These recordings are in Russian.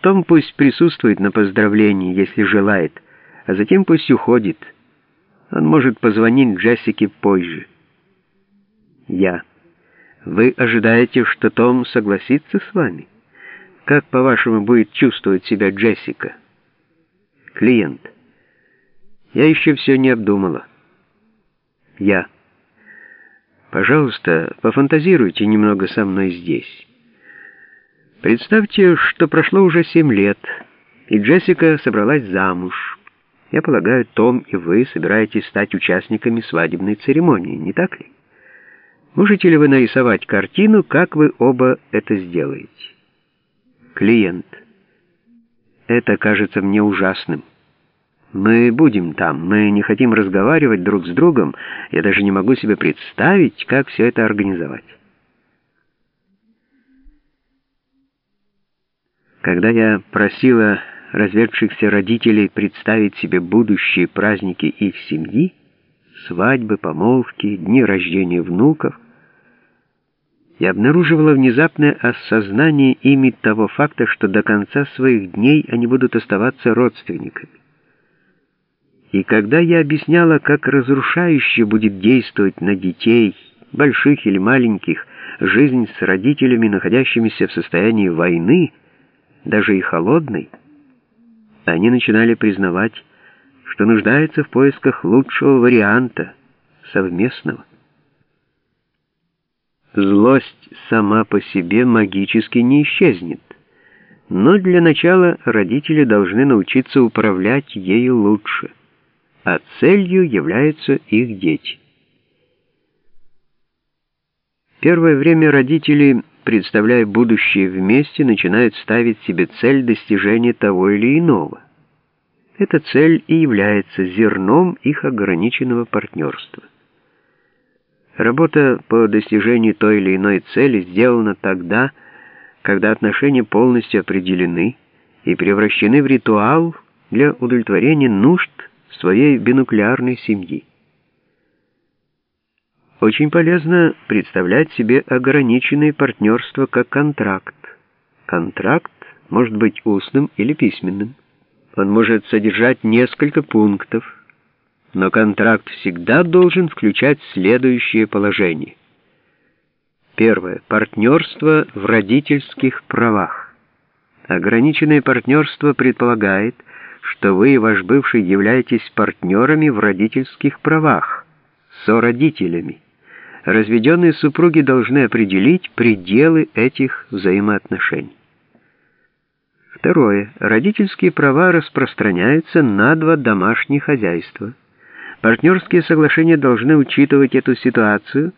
Том пусть присутствует на поздравлении, если желает, а затем пусть уходит. Он может позвонить Джессике позже. Я. Вы ожидаете, что Том согласится с вами? Как, по-вашему, будет чувствовать себя Джессика? Клиент. Я еще все не обдумала. Я. Пожалуйста, пофантазируйте немного со мной здесь. Представьте, что прошло уже семь лет, и Джессика собралась замуж. Я полагаю, Том и вы собираетесь стать участниками свадебной церемонии, не так ли? Можете ли вы нарисовать картину, как вы оба это сделаете? Клиент. Это кажется мне ужасным. Мы будем там, мы не хотим разговаривать друг с другом, я даже не могу себе представить, как все это организовать. Когда я просила разведшихся родителей представить себе будущие праздники их семьи, свадьбы, помолвки, дни рождения внуков, я обнаруживала внезапное осознание ими того факта, что до конца своих дней они будут оставаться родственниками. И когда я объясняла, как разрушающе будет действовать на детей, больших или маленьких, жизнь с родителями, находящимися в состоянии войны, даже и холодной, они начинали признавать, что нуждаются в поисках лучшего варианта, совместного. Злость сама по себе магически не исчезнет, но для начала родители должны научиться управлять ею лучше, а целью являются их дети. Первое время родители представляя будущее вместе, начинают ставить себе цель достижения того или иного. Эта цель и является зерном их ограниченного партнерства. Работа по достижению той или иной цели сделана тогда, когда отношения полностью определены и превращены в ритуал для удовлетворения нужд своей бинуклеарной семьи. Очень полезно представлять себе ограниченное партнерство как контракт. Контракт может быть устным или письменным. Он может содержать несколько пунктов, но контракт всегда должен включать следующее положение. Первое. Партнерство в родительских правах. Ограниченное партнерство предполагает, что вы и ваш бывший являетесь партнерами в родительских правах, сородителями разведенные супруги должны определить пределы этих взаимоотношений. Второе. Родительские права распространяются на два домашних хозяйства. Партнерские соглашения должны учитывать эту ситуацию,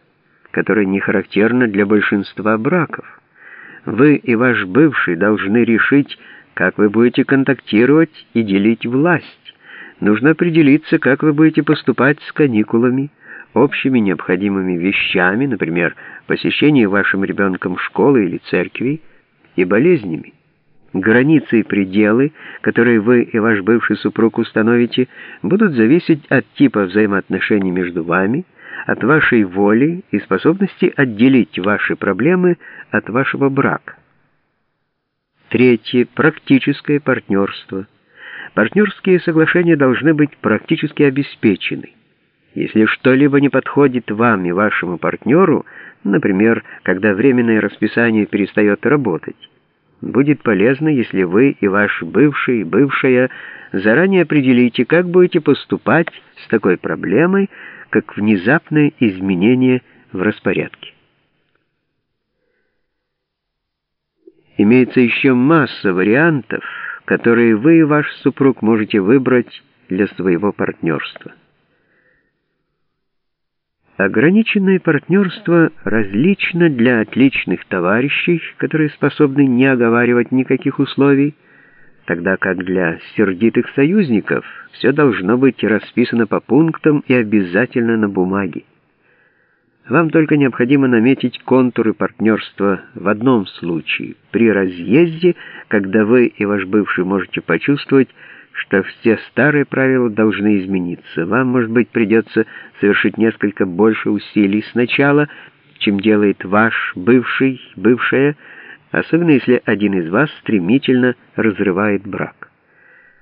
которая не характерна для большинства браков. Вы и ваш бывший должны решить, как вы будете контактировать и делить власть. Нужно определиться, как вы будете поступать с каникулами, общими необходимыми вещами, например, посещение вашим ребенком школы или церкви, и болезнями. Границы и пределы, которые вы и ваш бывший супруг установите, будут зависеть от типа взаимоотношений между вами, от вашей воли и способности отделить ваши проблемы от вашего брака. Третье. Практическое партнерство. Партнерские соглашения должны быть практически обеспечены. Если что-либо не подходит вам и вашему партнеру, например, когда временное расписание перестает работать, будет полезно, если вы и ваш бывший, бывшая заранее определите, как будете поступать с такой проблемой, как внезапное изменение в распорядке. Имеется еще масса вариантов, которые вы и ваш супруг можете выбрать для своего партнерства. Ограниченное партнерство различно для отличных товарищей, которые способны не оговаривать никаких условий, тогда как для сердитых союзников все должно быть расписано по пунктам и обязательно на бумаге. Вам только необходимо наметить контуры партнерства в одном случае, при разъезде, когда вы и ваш бывший можете почувствовать, что все старые правила должны измениться. Вам, может быть, придется совершить несколько больше усилий сначала, чем делает ваш бывший, бывшая, особенно если один из вас стремительно разрывает брак.